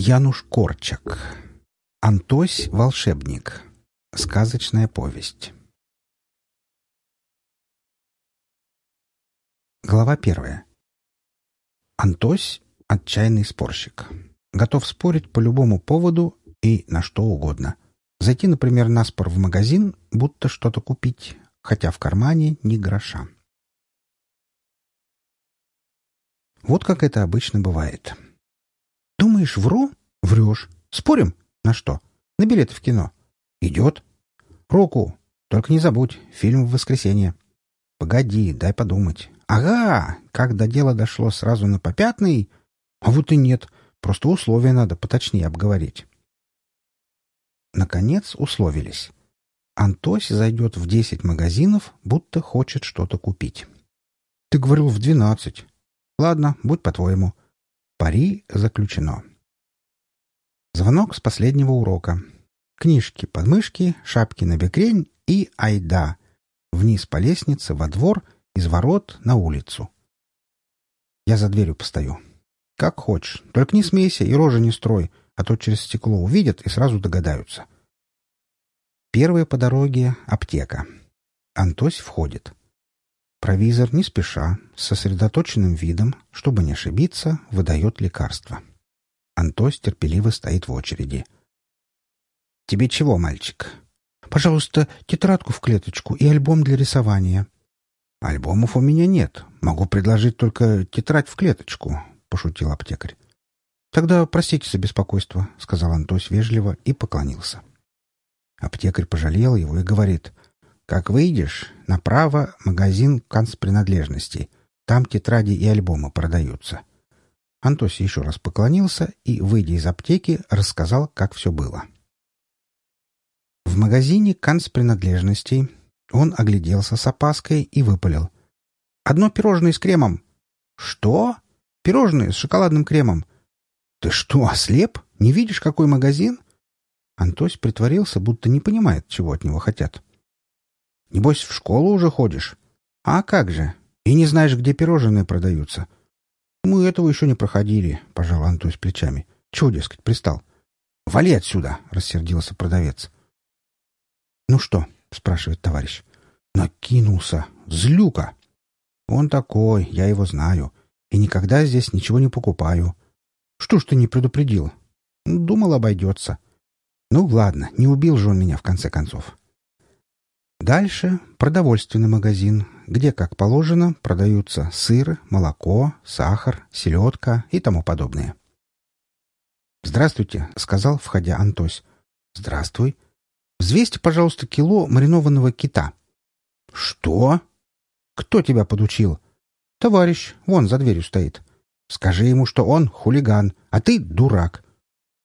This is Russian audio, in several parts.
Януш Корчак. Антось волшебник. Сказочная повесть. Глава первая. Антось — отчаянный спорщик. Готов спорить по любому поводу и на что угодно. Зайти, например, на спор в магазин, будто что-то купить, хотя в кармане ни гроша. Вот как это обычно бывает. Думаешь, вру? Врешь. Спорим? На что? На билеты в кино. Идет. Руку. Только не забудь, фильм в воскресенье. Погоди, дай подумать. Ага, как до дела дошло сразу на попятный? А вот и нет. Просто условия надо поточнее обговорить. Наконец условились. Антось зайдет в десять магазинов, будто хочет что-то купить. Ты говорил в двенадцать. Ладно, будь по-твоему. Пари заключено. Звонок с последнего урока. Книжки под мышки, шапки на бекрень и айда. Вниз по лестнице, во двор, из ворот на улицу. Я за дверью постою. Как хочешь, только не смейся и рожи не строй, а то через стекло увидят и сразу догадаются. Первая по дороге — аптека. Антось входит. Провизор не спеша, с сосредоточенным видом, чтобы не ошибиться, выдает лекарство. Антось терпеливо стоит в очереди. «Тебе чего, мальчик?» «Пожалуйста, тетрадку в клеточку и альбом для рисования». «Альбомов у меня нет. Могу предложить только тетрадь в клеточку», — пошутил аптекарь. «Тогда простите за беспокойство», — сказал Антось вежливо и поклонился. Аптекарь пожалел его и говорит — как выйдешь, направо магазин канцпринадлежностей. Там тетради и альбомы продаются. Антоси еще раз поклонился и, выйдя из аптеки, рассказал, как все было. В магазине канцпринадлежностей он огляделся с опаской и выпалил. «Одно пирожное с кремом». «Что? Пирожное с шоколадным кремом?» «Ты что, ослеп? Не видишь, какой магазин?» Антось притворился, будто не понимает, чего от него хотят. Небось, в школу уже ходишь? А как же? И не знаешь, где пирожные продаются? Мы этого еще не проходили, — пожал Антуй с плечами. Чего, дескать, пристал? Вали отсюда, — рассердился продавец. Ну что? — спрашивает товарищ. Накинулся. Злюка. Он такой, я его знаю. И никогда здесь ничего не покупаю. Что ж ты не предупредил? Думал, обойдется. Ну, ладно, не убил же он меня в конце концов. Дальше продовольственный магазин, где, как положено, продаются сыр, молоко, сахар, селедка и тому подобное. «Здравствуйте», — сказал, входя Антось. «Здравствуй. Взвесьте, пожалуйста, кило маринованного кита». «Что? Кто тебя подучил?» «Товарищ, вон за дверью стоит. Скажи ему, что он хулиган, а ты дурак».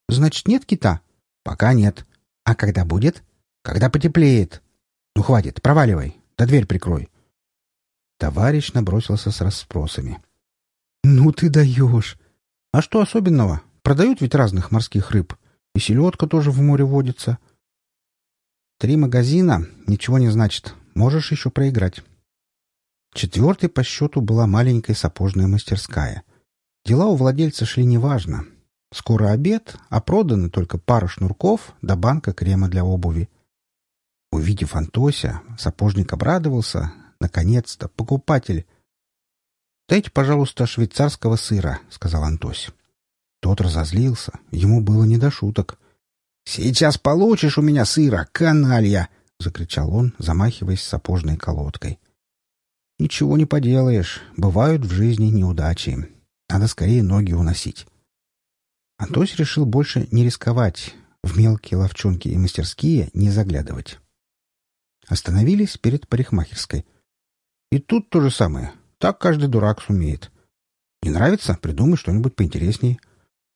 «Значит, нет кита?» «Пока нет. А когда будет?» «Когда потеплеет. «Ну, хватит, проваливай, да дверь прикрой». Товарищ набросился с расспросами. «Ну ты даешь! А что особенного? Продают ведь разных морских рыб. И селедка тоже в море водится. Три магазина ничего не значит. Можешь еще проиграть». Четвертой по счету была маленькая сапожная мастерская. Дела у владельца шли неважно. Скоро обед, а проданы только пара шнурков да банка крема для обуви. Увидев Антося, сапожник обрадовался. Наконец-то, покупатель. «Дайте, пожалуйста, швейцарского сыра», — сказал Антось. Тот разозлился. Ему было не до шуток. «Сейчас получишь у меня сыра, каналья!» — закричал он, замахиваясь сапожной колодкой. «Ничего не поделаешь. Бывают в жизни неудачи. Надо скорее ноги уносить». Антось решил больше не рисковать, в мелкие ловчонки и мастерские не заглядывать. Остановились перед парикмахерской. И тут то же самое. Так каждый дурак сумеет. Не нравится? Придумай что-нибудь поинтереснее.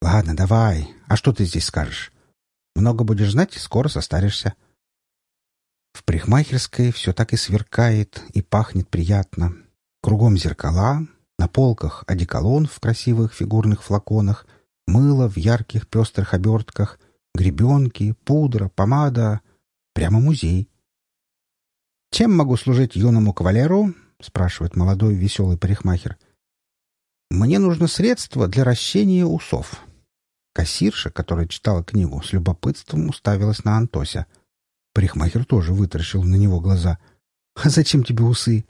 Ладно, давай. А что ты здесь скажешь? Много будешь знать, скоро состаришься. В парикмахерской все так и сверкает, и пахнет приятно. Кругом зеркала, на полках одеколон в красивых фигурных флаконах, мыло в ярких пестрых обертках, гребенки, пудра, помада. Прямо музей. «Чем могу служить юному кавалеру?» — спрашивает молодой веселый парикмахер. «Мне нужно средство для ращения усов. Кассирша, которая читала книгу, с любопытством уставилась на Антося. Парикмахер тоже вытаращил на него глаза. «А зачем тебе усы?»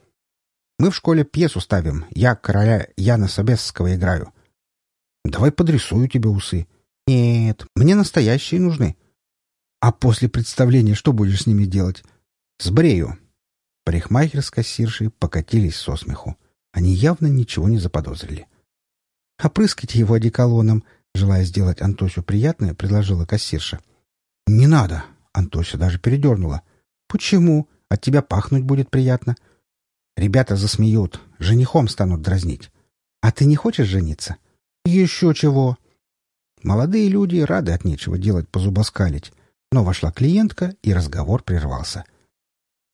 «Мы в школе пьесу ставим. Я короля Яна Собесского играю». «Давай подрисую тебе усы». «Нет, мне настоящие нужны». «А после представления что будешь с ними делать?» «Сбрею». Парикмахер с кассиршей покатились со смеху. Они явно ничего не заподозрили. «Опрыскайте его одеколоном», желая сделать Антосю приятное, предложила кассирша. «Не надо!» — Антося даже передернула. «Почему? От тебя пахнуть будет приятно». «Ребята засмеют, женихом станут дразнить. А ты не хочешь жениться?» «Еще чего!» Молодые люди рады от нечего делать позубоскалить, но вошла клиентка, и разговор прервался.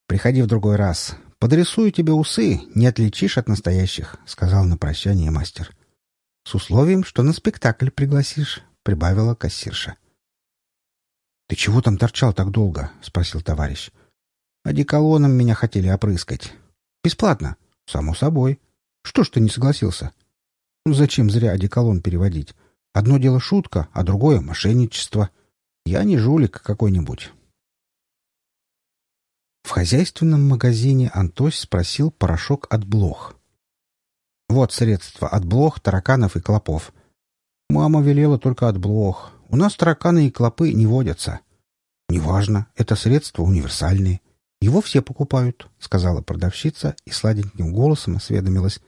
«Приходи в другой раз. Подрисую тебе усы, не отличишь от настоящих», — сказал на прощание мастер. — с условием, что на спектакль пригласишь», — прибавила кассирша. «Ты чего там торчал так долго?» — спросил товарищ. «Одеколоном меня хотели опрыскать. Бесплатно?» «Само собой. Что ж ты не согласился?» «Ну зачем зря одеколон переводить? Одно дело шутка, а другое — мошенничество. Я не жулик какой-нибудь». Хозяйственном магазине Антось спросил порошок от блох. Вот средства от блох, тараканов и клопов. Мама велела только от блох. У нас тараканы и клопы не водятся. Неважно, это средства универсальные. Его все покупают, — сказала продавщица и сладеньким голосом осведомилась.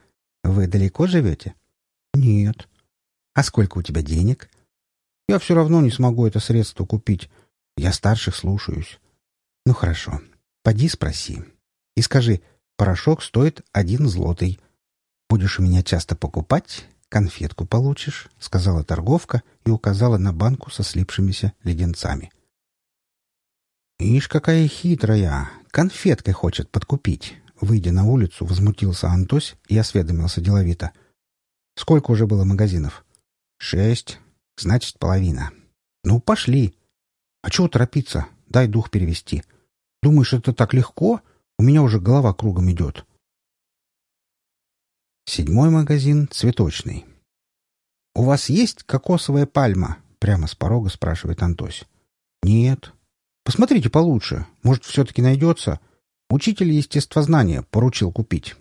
Вы далеко живете? Нет. А сколько у тебя денег? Я все равно не смогу это средство купить. Я старших слушаюсь. Ну хорошо, поди спроси. И скажи, порошок стоит один злотый. Будешь у меня часто покупать, конфетку получишь, — сказала торговка и указала на банку со слипшимися леденцами. «Ишь, какая хитрая! Конфеткой хочет подкупить!» Выйдя на улицу, возмутился Антось и осведомился деловито. «Сколько уже было магазинов?» «Шесть. Значит, половина. Ну, пошли. А чего торопиться? Дай дух перевести. Думаешь, это так легко? У меня уже голова кругом идет». Седьмой магазин цветочный. «У вас есть кокосовая пальма?» — прямо с порога спрашивает Антось. «Нет». «Посмотрите получше. Может, все-таки найдется. Учитель естествознания поручил купить».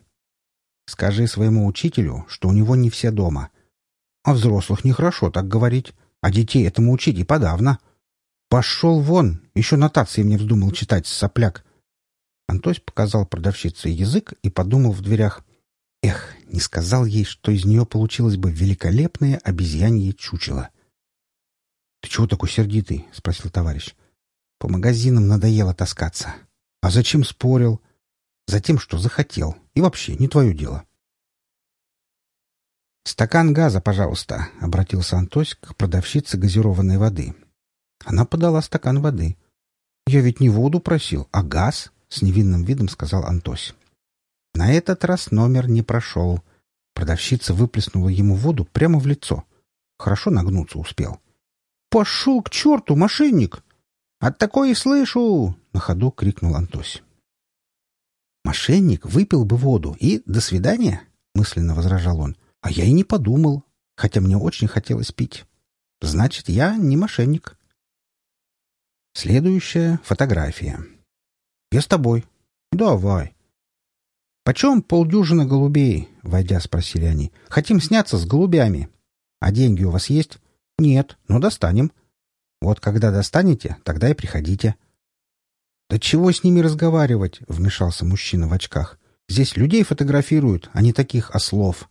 «Скажи своему учителю, что у него не все дома. А взрослых нехорошо так говорить, а детей этому учить и подавно. Пошел вон, еще нотации мне вздумал читать, сопляк». Антось показал продавщице язык и подумал в дверях — Эх, не сказал ей, что из нее получилось бы великолепное обезьянье чучело. — Ты чего такой сердитый? — спросил товарищ. — По магазинам надоело таскаться. — А зачем спорил? — Затем, что захотел. И вообще, не твое дело. — «Стакан газа, пожалуйста», — обратился Антось к продавщице газированной воды. Она подала стакан воды. «Я ведь не воду просил, а газ», — с невинным видом сказал Антось. На этот раз номер не прошел. Продавщица выплеснула ему воду прямо в лицо. Хорошо нагнуться успел. «Пошел к черту, мошенник!» «От такой и слышу!» — на ходу крикнул Антось. «Мошенник выпил бы воду и до свидания!» — мысленно возражал он. «А я и не подумал, хотя мне очень хотелось пить. Значит, я не мошенник». Следующая фотография. «Я с тобой». «Давай». «Почем полдюжины голубей?» — войдя, спросили они. «Хотим сняться с голубями». «А деньги у вас есть?» «Нет, но достанем». «Вот когда достанете, тогда и приходите». «Да чего с ними разговаривать?» — вмешался мужчина в очках. «Здесь людей фотографируют, а не таких ослов».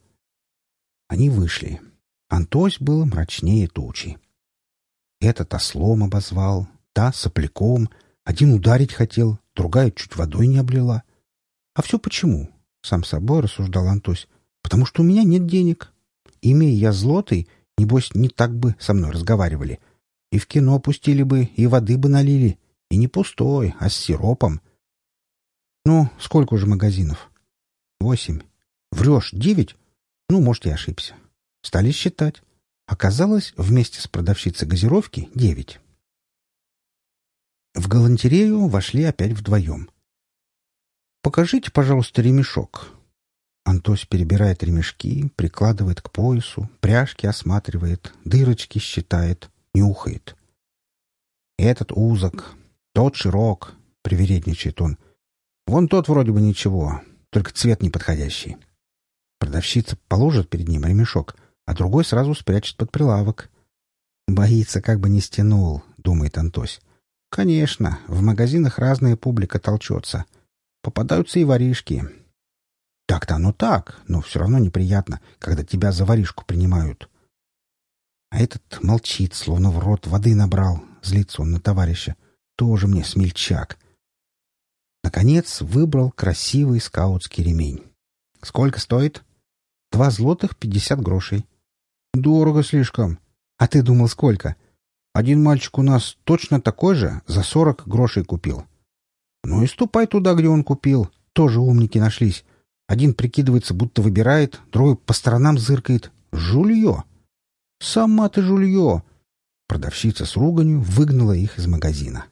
Они вышли. Антось был мрачнее тучи. Этот ослом обозвал, та сопляком, один ударить хотел, другая чуть водой не облила. А все почему? Сам собой рассуждал Антось. Потому что у меня нет денег. Имея я злотый, небось, не так бы со мной разговаривали. И в кино пустили бы, и воды бы налили. И не пустой, а с сиропом. Ну, сколько уже магазинов? Восемь. Врешь, девять? Ну, может, я ошибся. Стали считать. Оказалось, вместе с продавщицей газировки девять. В галантерею вошли опять вдвоем. «Покажите, пожалуйста, ремешок». Антось перебирает ремешки, прикладывает к поясу, пряжки осматривает, дырочки считает, нюхает. «Этот узок, тот широк», — привередничает он. «Вон тот вроде бы ничего, только цвет неподходящий». Продавщица положит перед ним ремешок, а другой сразу спрячет под прилавок. «Боится, как бы не стянул», — думает Антось. «Конечно, в магазинах разная публика толчется. Попадаются и воришки. Так-то оно так, но все равно неприятно, когда тебя за воришку принимают». А этот молчит, словно в рот воды набрал. Злится он на товарища. Тоже мне смельчак. Наконец выбрал красивый скаутский ремень. «Сколько стоит?» «Два злотых пятьдесят грошей». «Дорого слишком. А ты думал, сколько?» «Один мальчик у нас точно такой же за сорок грошей купил». «Ну и ступай туда, где он купил. Тоже умники нашлись. Один прикидывается, будто выбирает, другой по сторонам зыркает. Жулье!» «Сама ты жулье!» Продавщица с руганью выгнала их из магазина.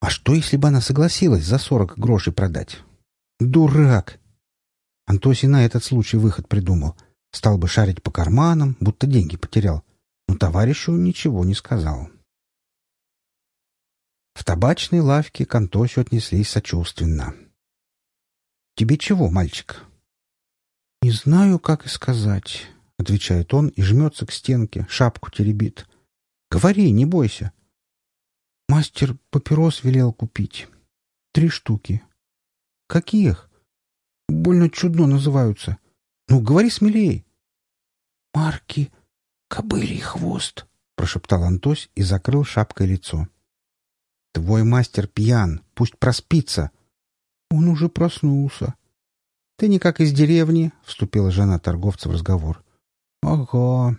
«А что, если бы она согласилась за сорок грошей продать?» «Дурак!» Антоси на этот случай выход придумал. Стал бы шарить по карманам, будто деньги потерял. Но товарищу ничего не сказал. В табачной лавке к Антосю отнеслись сочувственно. «Тебе чего, мальчик?» «Не знаю, как и сказать отвечает он и жмется к стенке, шапку теребит. Говори, не бойся. Мастер папирос велел купить. Три штуки. Каких? Больно чудно называются. Ну, говори смелее. Марки кобылий хвост, прошептал Антось и закрыл шапкой лицо. Твой мастер пьян, пусть проспится. Он уже проснулся. Ты не как из деревни, вступила жена торговца в разговор. Ого.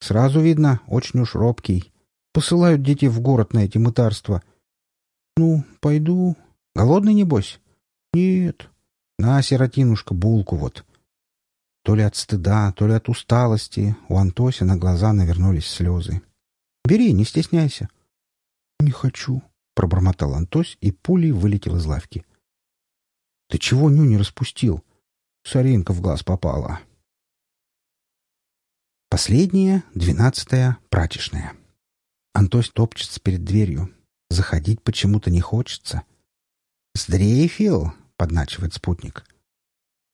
Сразу видно, очень уж робкий. Посылают детей в город на эти мытарства. Ну, пойду. Голодный, небось? Нет. На, сиротинушка, булку вот. То ли от стыда, то ли от усталости у Антося на глаза навернулись слезы. Бери, не стесняйся. Не хочу, пробормотал Антось и пулей вылетел из лавки. Ты чего ню не распустил? Соринка в глаз попала. Последняя, двенадцатая, прачечная. Антось топчется перед дверью. Заходить почему-то не хочется. «Сдрейфил?» — подначивает спутник.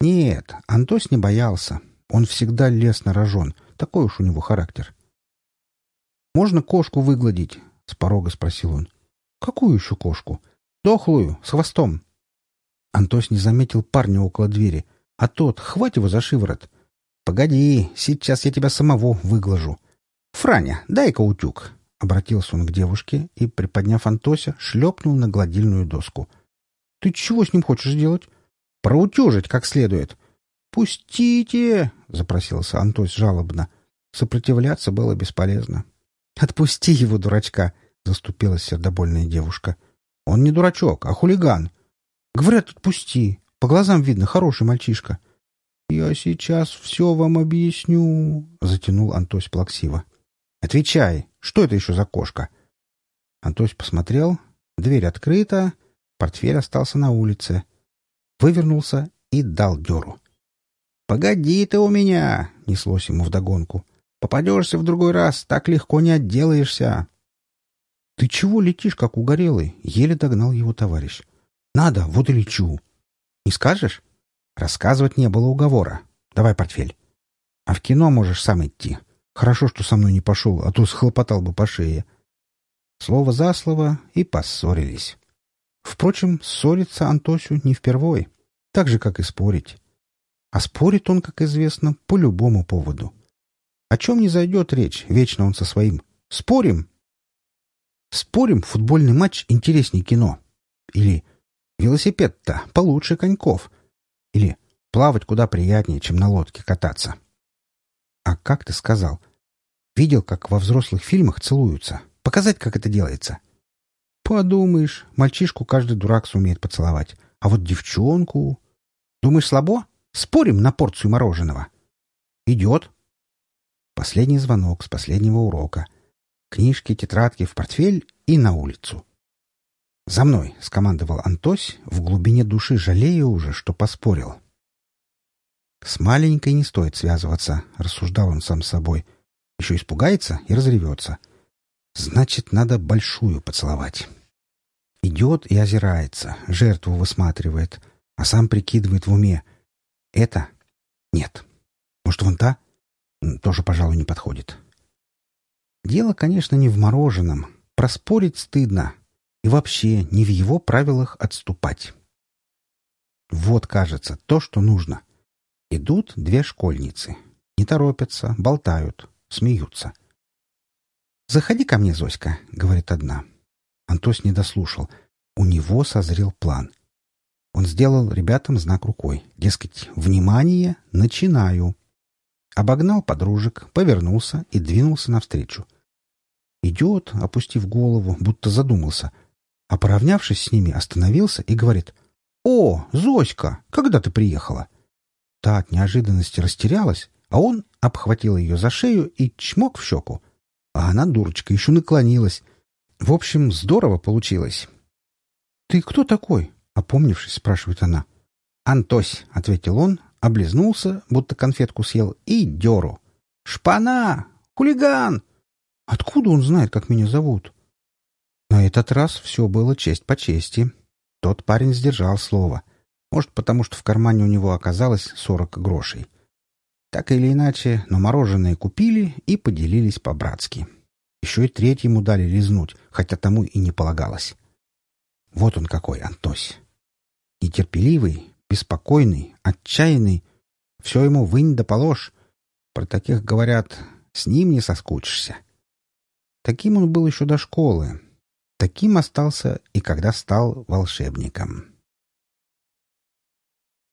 «Нет, Антось не боялся. Он всегда лез на. Такой уж у него характер». «Можно кошку выгладить?» — с порога спросил он. «Какую еще кошку?» «Дохлую, с хвостом». Антось не заметил парня около двери, а тот, хватит его за шиворот — «Погоди, сейчас я тебя самого выглажу. Франя, дай-ка утюг!» Обратился он к девушке и, приподняв Антося, шлепнул на гладильную доску. «Ты чего с ним хочешь сделать?» «Проутюжить как следует». «Пустите!» — запросился Антось жалобно. Сопротивляться было бесполезно. «Отпусти его, дурачка!» — заступилась сердобольная девушка. «Он не дурачок, а хулиган. Говорят, отпусти. По глазам видно, хороший мальчишка». «Я сейчас все вам объясню», — затянул Антось плаксиво. «Отвечай, что это еще за кошка?» Антось посмотрел, дверь открыта, портфель остался на улице. Вывернулся и дал дёру. «Погоди ты у меня!» — неслось ему вдогонку. «Попадешься в другой раз, так легко не отделаешься!» «Ты чего летишь, как угорелый?» — еле догнал его товарищ. «Надо, вот и лечу!» «Не скажешь?» Рассказывать не было уговора. Давай портфель. А в кино можешь сам идти. Хорошо, что со мной не пошел, а то схлопотал бы по шее. Слово за слово и поссорились. Впрочем, ссориться Антосю не впервой, так же, как и спорить. А спорит он, как известно, по любому поводу. О чем не зайдет речь, вечно он со своим. Спорим? Спорим, футбольный матч интереснее кино. Или велосипед-то получше коньков — или плавать куда приятнее, чем на лодке кататься. А как ты сказал? Видел, как во взрослых фильмах целуются. Показать, как это делается. Подумаешь, мальчишку каждый дурак сумеет поцеловать. А вот девчонку... Думаешь, слабо? Спорим на порцию мороженого. Идет. Последний звонок с последнего урока. Книжки, тетрадки в портфель и на улицу. «За мной!» — скомандовал Антось, в глубине души жалея уже, что поспорил. С маленькой не стоит связываться, рассуждал он сам собой. Еще испугается и разревется. Значит, надо большую поцеловать. Идет и озирается, жертву высматривает, а сам прикидывает в уме. Это? Нет. Может, вон та? Тоже, пожалуй, не подходит. Дело, конечно, не в мороженом. Проспорить стыдно. И вообще не в его правилах отступать. Вот, кажется, то, что нужно. Идут две школьницы. Не торопятся, болтают, смеются. «Заходи ко мне, Зоська», — говорит одна. Антос не дослушал. У него созрел план. Он сделал ребятам знак рукой. Дескать, «Внимание! Начинаю!» Обогнал подружек, повернулся и двинулся навстречу. Идет, опустив голову, будто задумался. А поравнявшись с ними, остановился и говорит «О, Зоська, когда ты приехала?» Та от неожиданности растерялась, а он обхватил ее за шею и чмок в щеку. А она, дурочка, еще наклонилась. В общем, здорово получилось. «Ты кто такой?» — опомнившись, спрашивает она. «Антось», — ответил он, облизнулся, будто конфетку съел, и деру. «Шпана! Хулиган!» Откуда он знает, как меня зовут? На этот раз все было честь по чести. Тот парень сдержал слово. Может, потому что в кармане у него оказалось сорок грошей. Так или иначе, но мороженое купили и поделились по-братски. Еще и третьему дали лизнуть, хотя тому и не полагалось. Вот он какой, Антось. Нетерпеливый, беспокойный, отчаянный. Все ему вынь да положь. Про таких говорят, с ним не соскучишься. Таким он был еще до школы. Таким остался и когда стал волшебником.